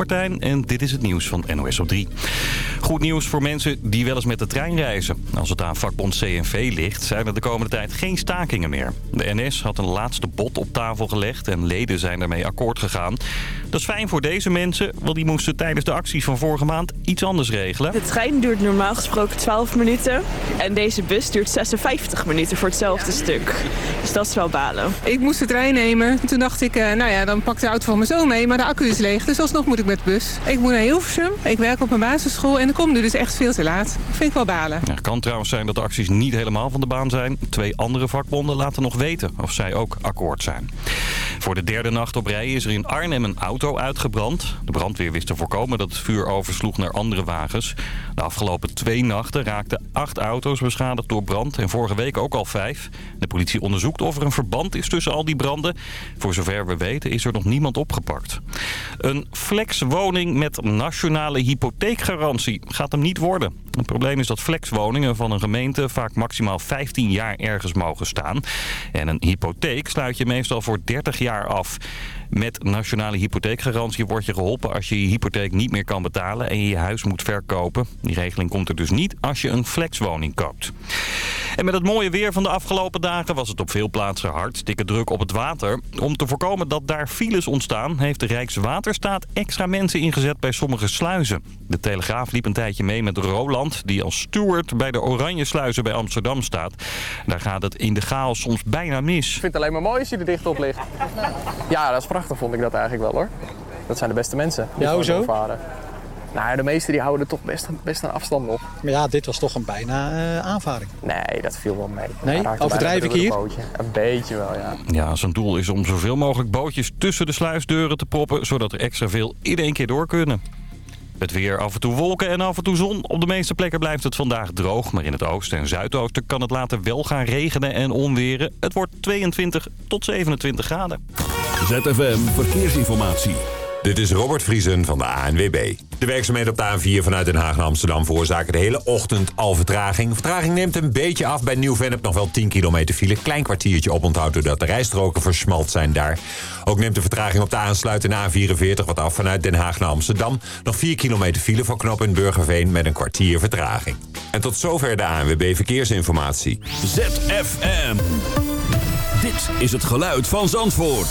Martijn en dit is het nieuws van NOS op 3. Goed nieuws voor mensen die wel eens met de trein reizen. Als het aan vakbond CNV ligt, zijn er de komende tijd geen stakingen meer. De NS had een laatste bod op tafel gelegd en leden zijn daarmee akkoord gegaan. Dat is fijn voor deze mensen, want die moesten tijdens de acties van vorige maand iets anders regelen. De trein duurt normaal gesproken 12 minuten en deze bus duurt 56 minuten voor hetzelfde stuk. Dus dat is wel balen. Ik moest de trein nemen. Toen dacht ik, eh, nou ja, dan pak de auto van mijn zoon mee, maar de accu is leeg. Dus alsnog moet ik met bus. Ik moet naar Hilversum, ik werk op een basisschool en ik kom nu dus echt veel te laat. Vind ik wel balen. Het kan trouwens zijn dat de acties niet helemaal van de baan zijn. Twee andere vakbonden laten nog weten of zij ook akkoord zijn. Voor de derde nacht op rij is er in Arnhem een auto uitgebrand. De brandweer wist te voorkomen dat het vuur oversloeg naar andere wagens. De afgelopen twee nachten raakten acht auto's beschadigd door brand en vorige week ook al vijf. De politie onderzoekt of er een verband is tussen al die branden. Voor zover we weten is er nog niemand opgepakt. Een flexwoning met nationale hypotheekgarantie gaat hem niet worden. Het probleem is dat flexwoningen van een gemeente vaak maximaal 15 jaar ergens mogen staan. En een hypotheek sluit je meestal voor 30 jaar af. Met nationale hypotheekgarantie word je geholpen als je je hypotheek niet meer kan betalen en je je huis moet verkopen. Die regeling komt er dus niet als je een flexwoning koopt. En met het mooie weer van de afgelopen dagen was het op veel plaatsen hartstikke druk op het water. Om te voorkomen dat daar files ontstaan heeft de Rijkswaterstaat extra mensen ingezet bij sommige sluizen. De Telegraaf liep een tijdje mee met Roland die als steward bij de Oranje Sluizen bij Amsterdam staat. Daar gaat het in de chaos soms bijna mis. Ik vind het alleen maar mooi als hij er dicht op ligt. Ja, dat is prachtig vond ik dat eigenlijk wel hoor. Dat zijn de beste mensen die Ja, hoezo? Nou, ja, de meesten die houden er toch best, best een afstand op. Maar ja, dit was toch een bijna eh, aanvaring. Nee, dat viel wel mee. Nee? Overdrijf ik hier? een bootje. Een beetje wel, ja. Ja, zijn doel is om zoveel mogelijk bootjes tussen de sluisdeuren te proppen... zodat er extra veel in één keer door kunnen. Het weer af en toe wolken en af en toe zon. Op de meeste plekken blijft het vandaag droog. Maar in het oosten en zuidoosten kan het later wel gaan regenen en onweren. Het wordt 22 tot 27 graden. ZFM Verkeersinformatie. Dit is Robert Vriesen van de ANWB. De werkzaamheden op de A4 vanuit Den Haag naar Amsterdam veroorzaken de hele ochtend al vertraging. Vertraging neemt een beetje af. Bij Nieuw-Vennep nog wel 10 kilometer file. Klein kwartiertje oponthoud doordat de rijstroken versmalt zijn daar. Ook neemt de vertraging op de aansluitende A44 wat af vanuit Den Haag naar Amsterdam. Nog 4 kilometer file voor in Burgerveen met een kwartier vertraging. En tot zover de ANWB Verkeersinformatie. ZFM. Dit is het geluid van Zandvoort.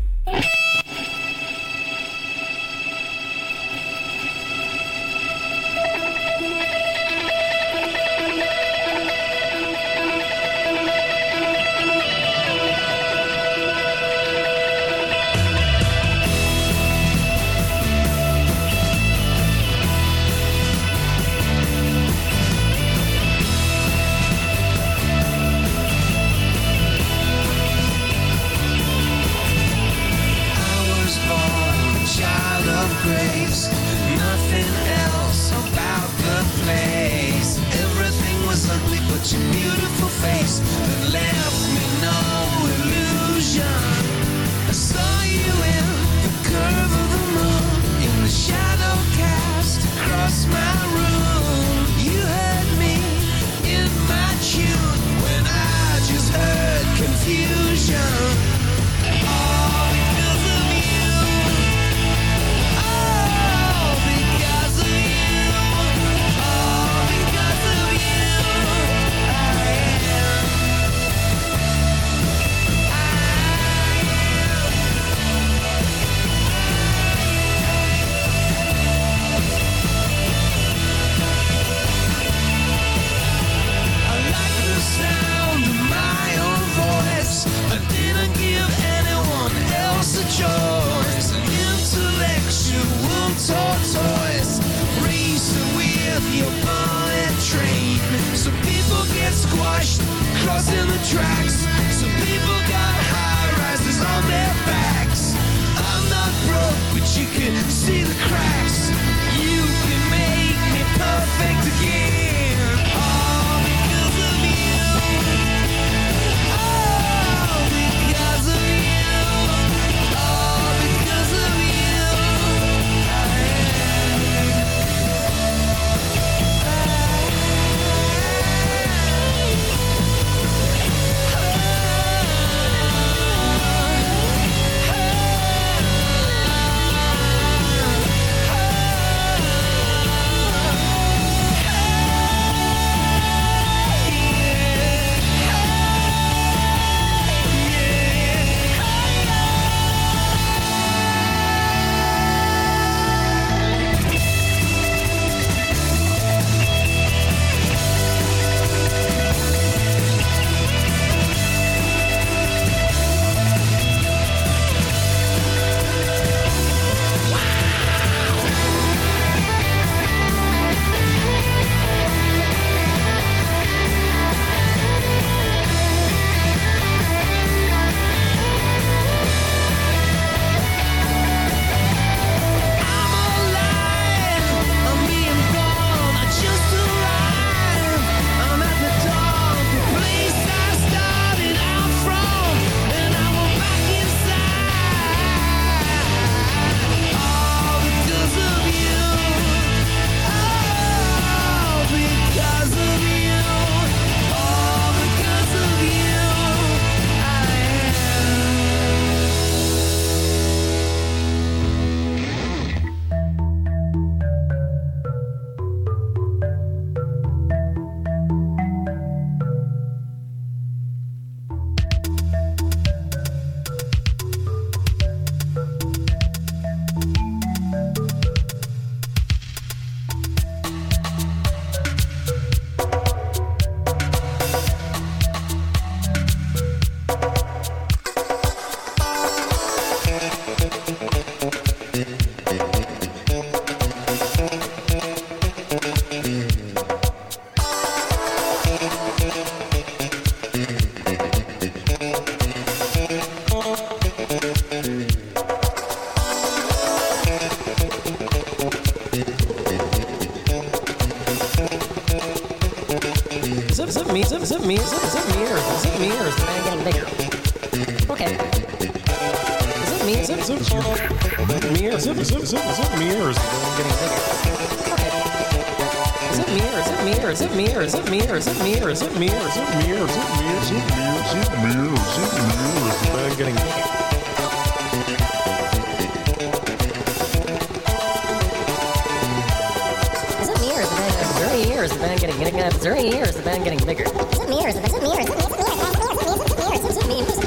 is the band getting bigger? Is it mirror? Is the band getting bigger? Is it mirror? Is it mirror? Is it mirror? Is it? Is it? Is it? Is it? Is it?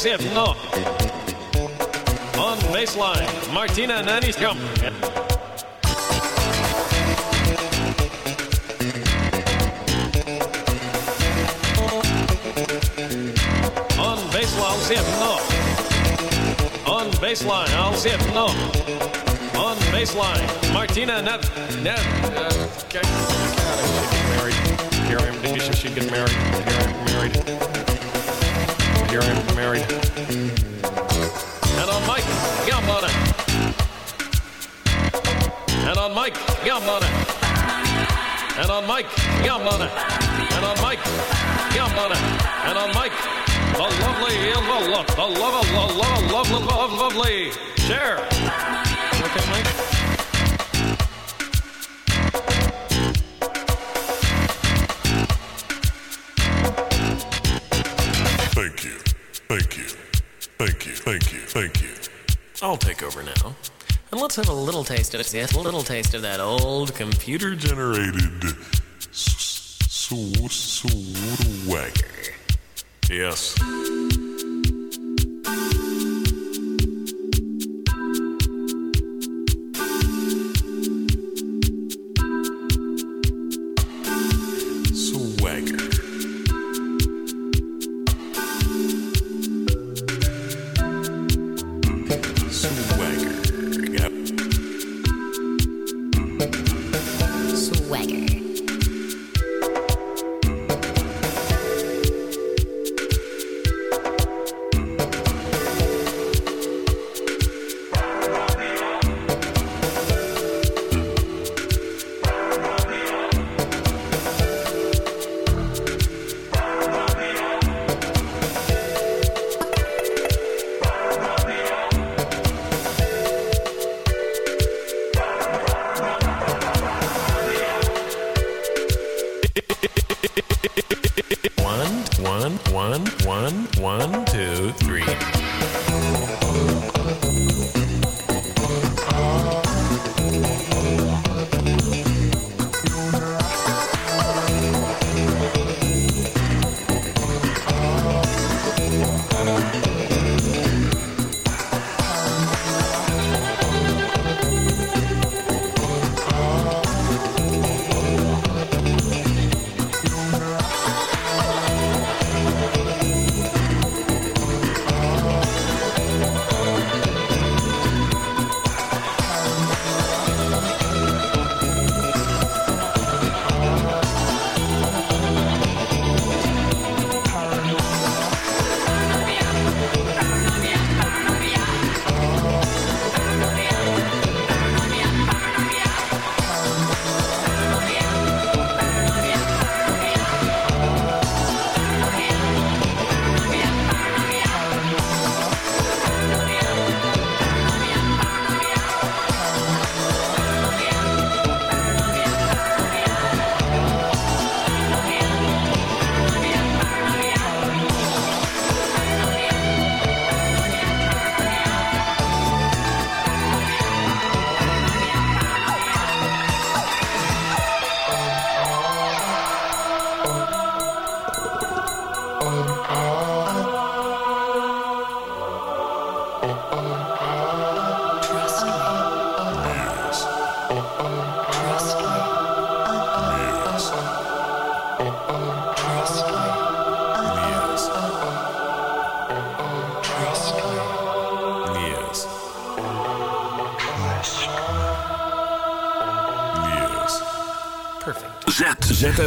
Lalsiev, no. On baseline, Martina Naniskam. On baseline, it, no. On baseline, I'll see it, no. On baseline, Martina Nev. Uh, okay. Married. Here I am. She get married. Here I am married. Here I am married. And on Mike Gambona. And on Mike Gambona. And on Mike Gambona. And on Mike Gambona. And on Mike, the lovely, the love, the love, the love, love, love, love, lovely Cher. Okay, Mike. Thank you. I'll take over now. And let's have a little taste of it. Yes, a little taste of that old computer Generated swagger. Yes.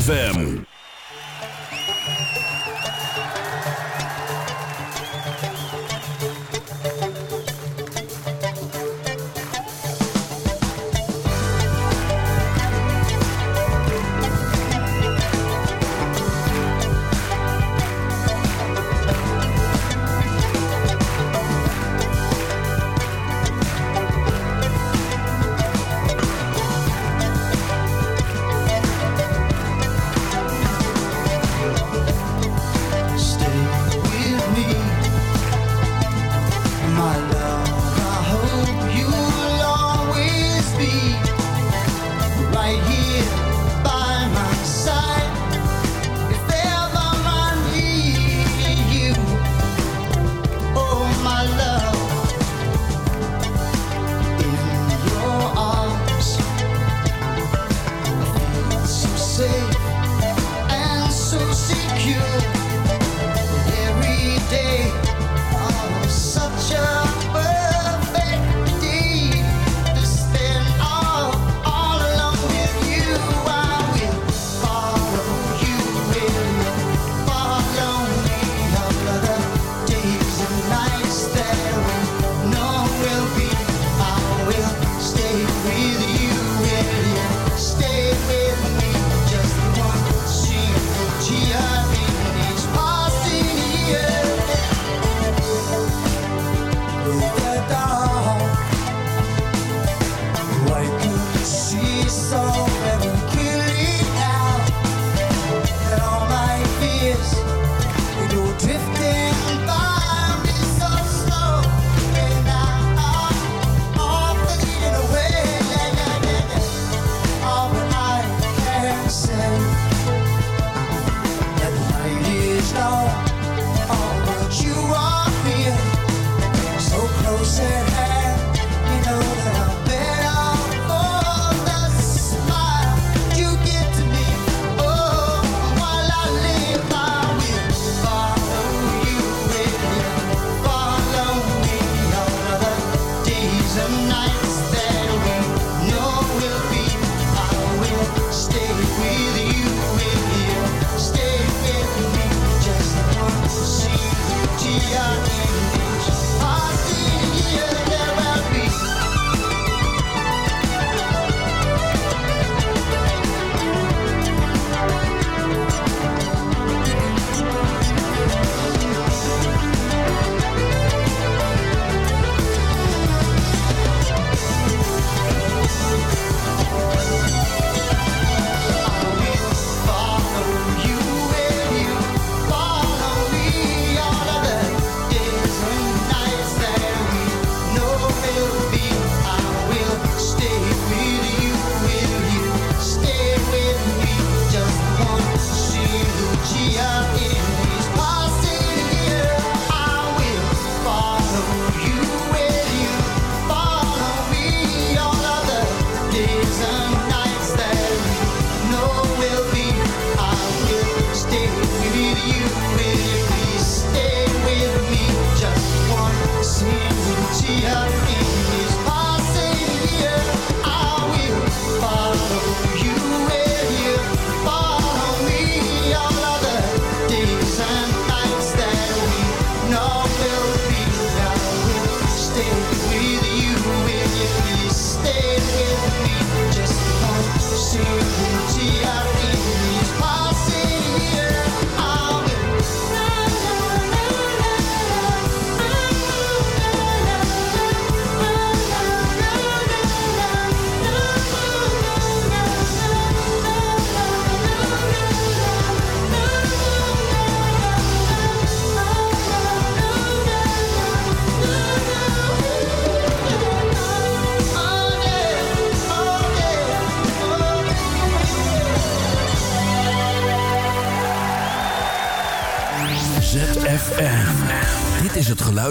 ZFM.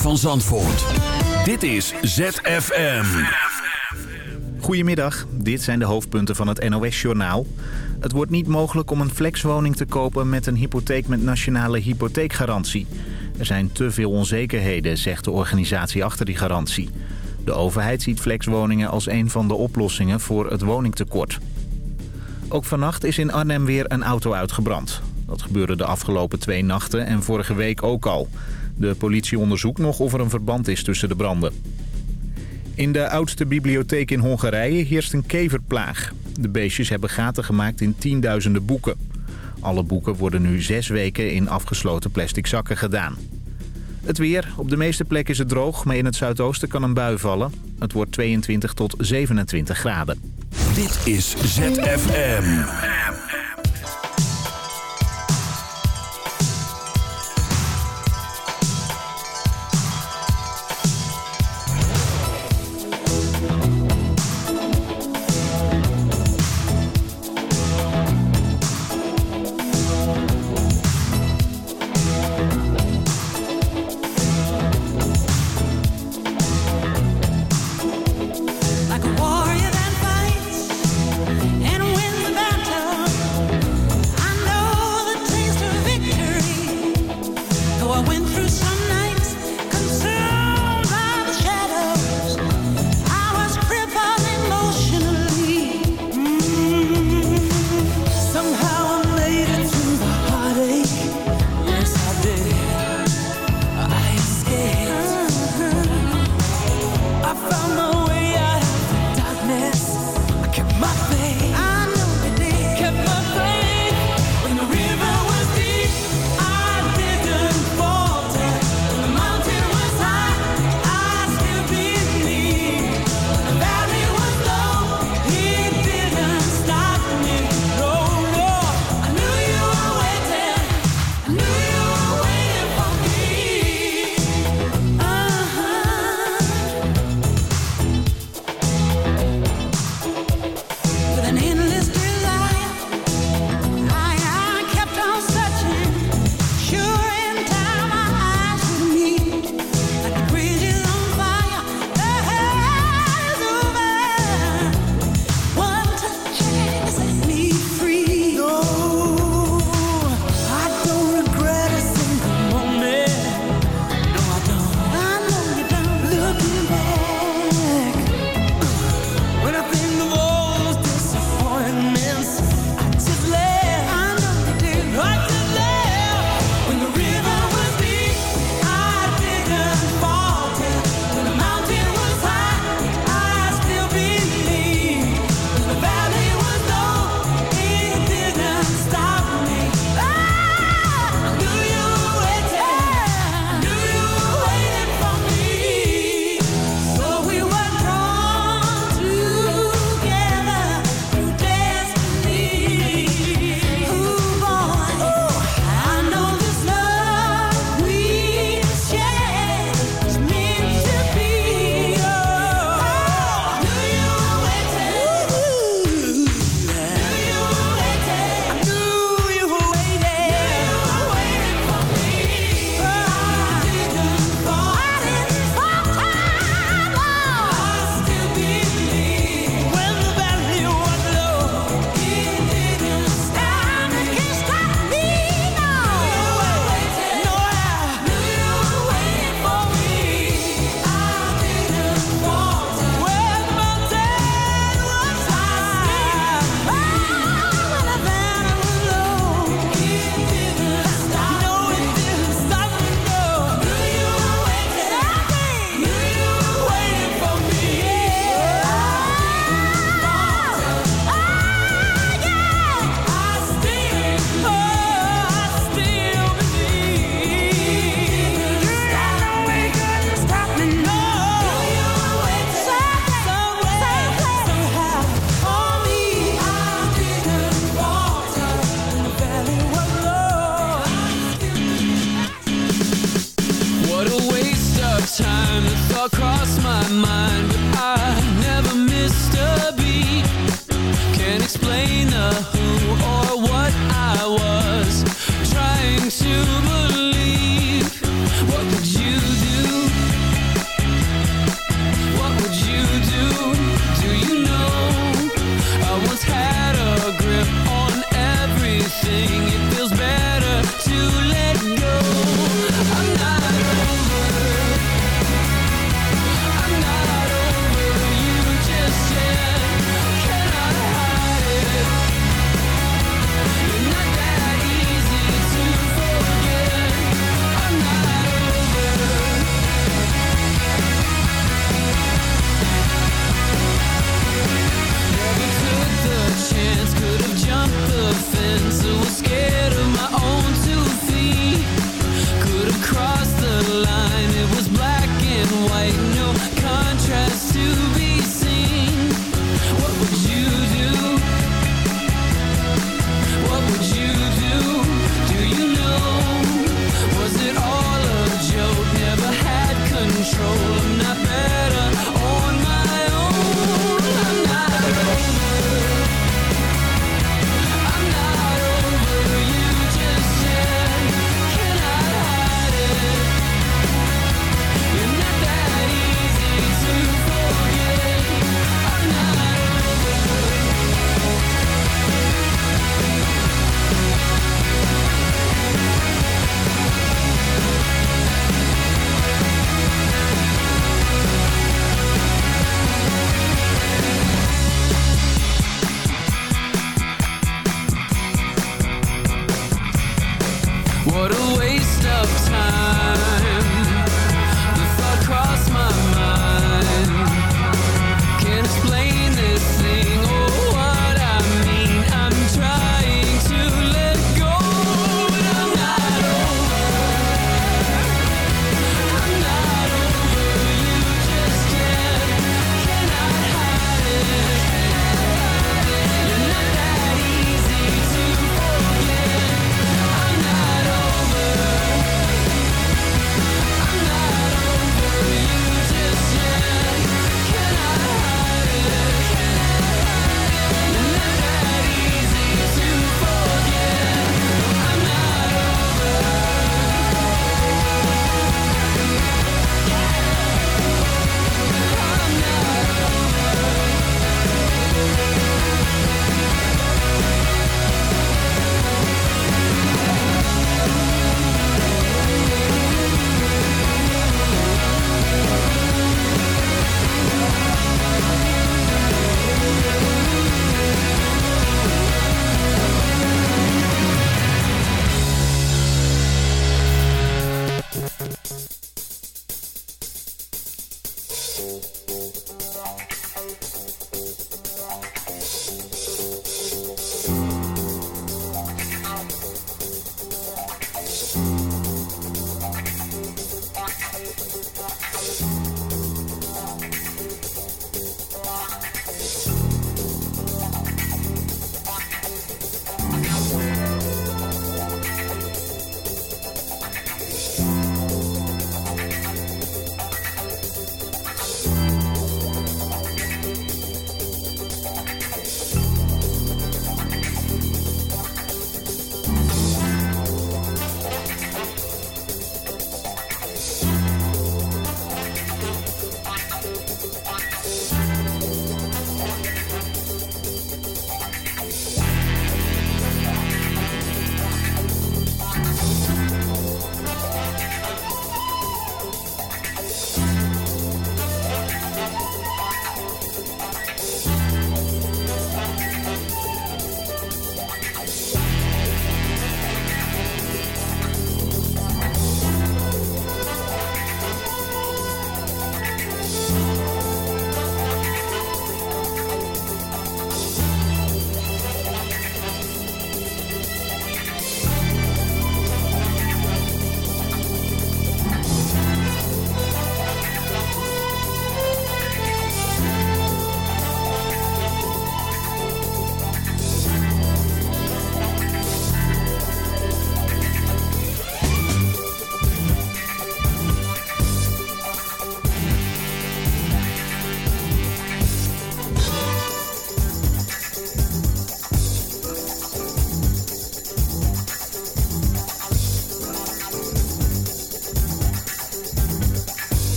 van Zandvoort. Dit is ZFM. Goedemiddag, dit zijn de hoofdpunten van het NOS-journaal. Het wordt niet mogelijk om een flexwoning te kopen met een hypotheek met nationale hypotheekgarantie. Er zijn te veel onzekerheden, zegt de organisatie achter die garantie. De overheid ziet flexwoningen als een van de oplossingen voor het woningtekort. Ook vannacht is in Arnhem weer een auto uitgebrand. Dat gebeurde de afgelopen twee nachten en vorige week ook al. De politie onderzoekt nog of er een verband is tussen de branden. In de oudste bibliotheek in Hongarije heerst een keverplaag. De beestjes hebben gaten gemaakt in tienduizenden boeken. Alle boeken worden nu zes weken in afgesloten plastic zakken gedaan. Het weer. Op de meeste plekken is het droog, maar in het zuidoosten kan een bui vallen. Het wordt 22 tot 27 graden. Dit is ZFM.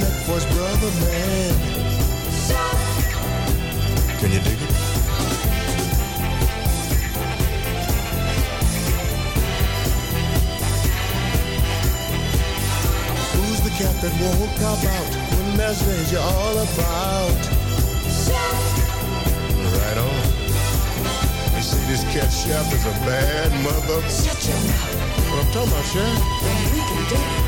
Neck for his brother, man? Can you dig it? Who's the cat that won't cop out when there's danger all about? Right on. You see, this cat chef is a bad mother. Shut your mouth. What I'm talking about, Chef? Then we can do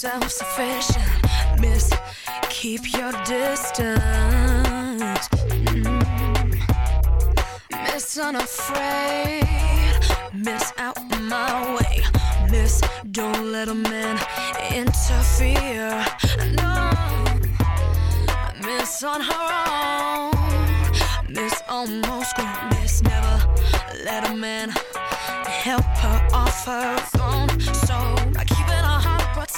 Self-sufficient. Miss, keep your distance. Mm. Miss, unafraid. Miss, out my way. Miss, don't let a man interfere. No, Miss on her own. Miss almost grown. Miss never let a man help her off her throne. So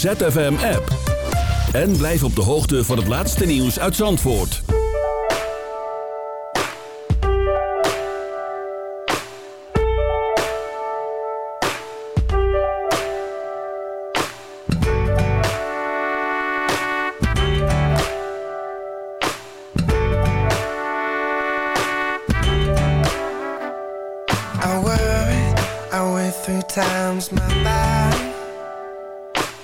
Download de ZFM app. En blijf op de hoogte van het laatste nieuws uit Zandvoort. I worried, I went three times my body.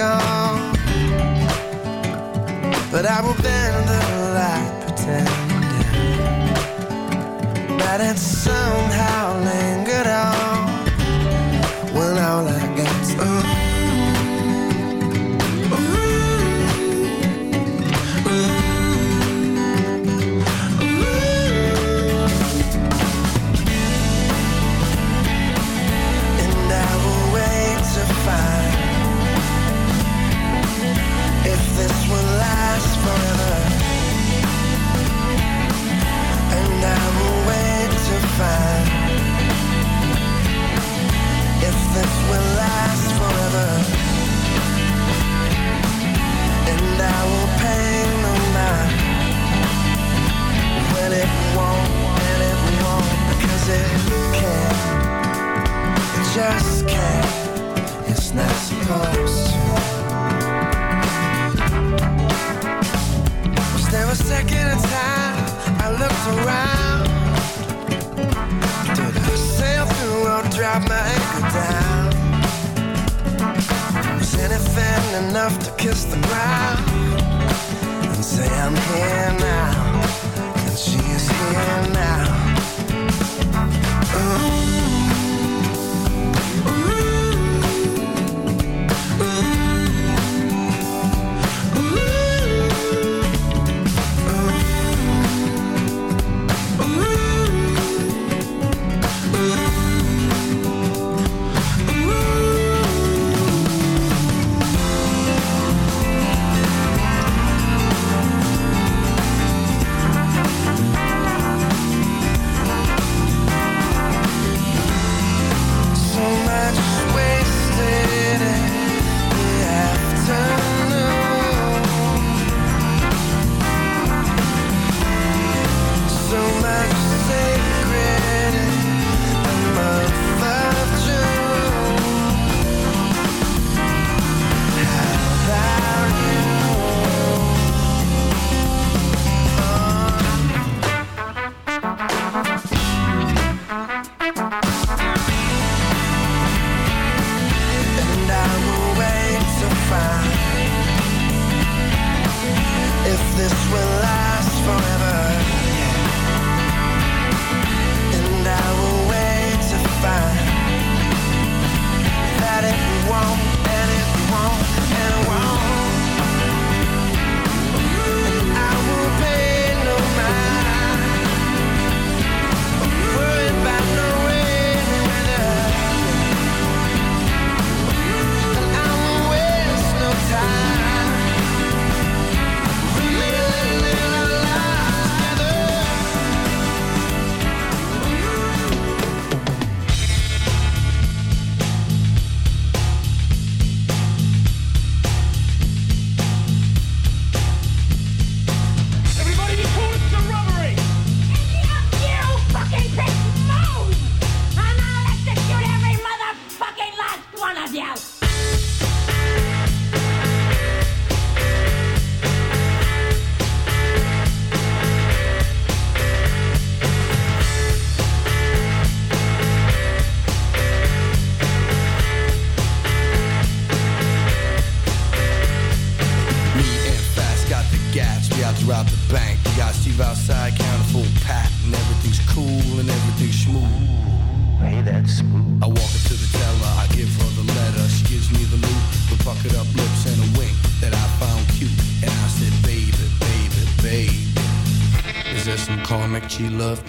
Gone. But I will bend the light, pretending that it somehow lingered just can't. It's not supposed to. Was there a second of time I looked around? Did I sail through or drop my anchor down? Was anything enough to kiss the ground and say I'm here?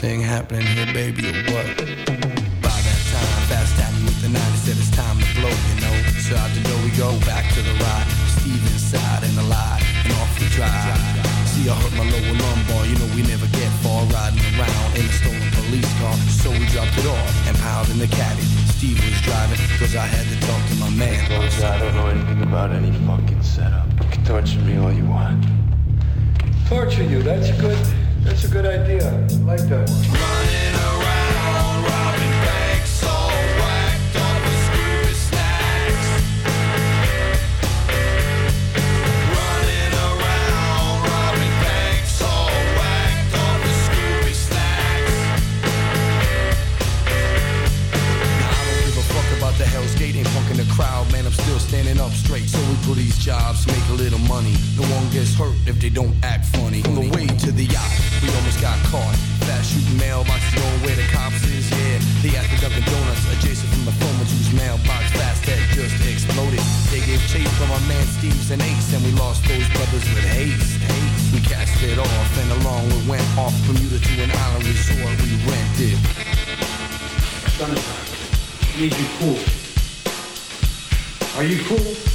thing happening here, baby. don't act funny. On the way to the yacht, we almost got caught. Fast shooting mailboxes, going where the cops is, yeah. They at the Dunkin' Donuts, adjacent from the former whose mailbox fast that just exploded. They gave chase from our man Steve's and Ace, and we lost those brothers with haste. haste. We cast it off, and along we went off from Bermuda to an island resort we rented. Sunshine, I need you cool. Are you cool?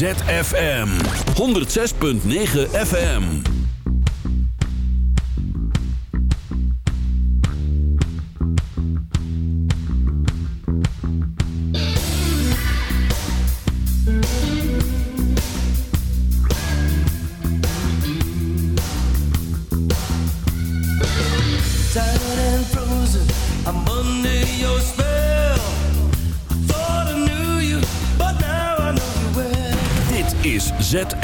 ZFM 106.9 FM.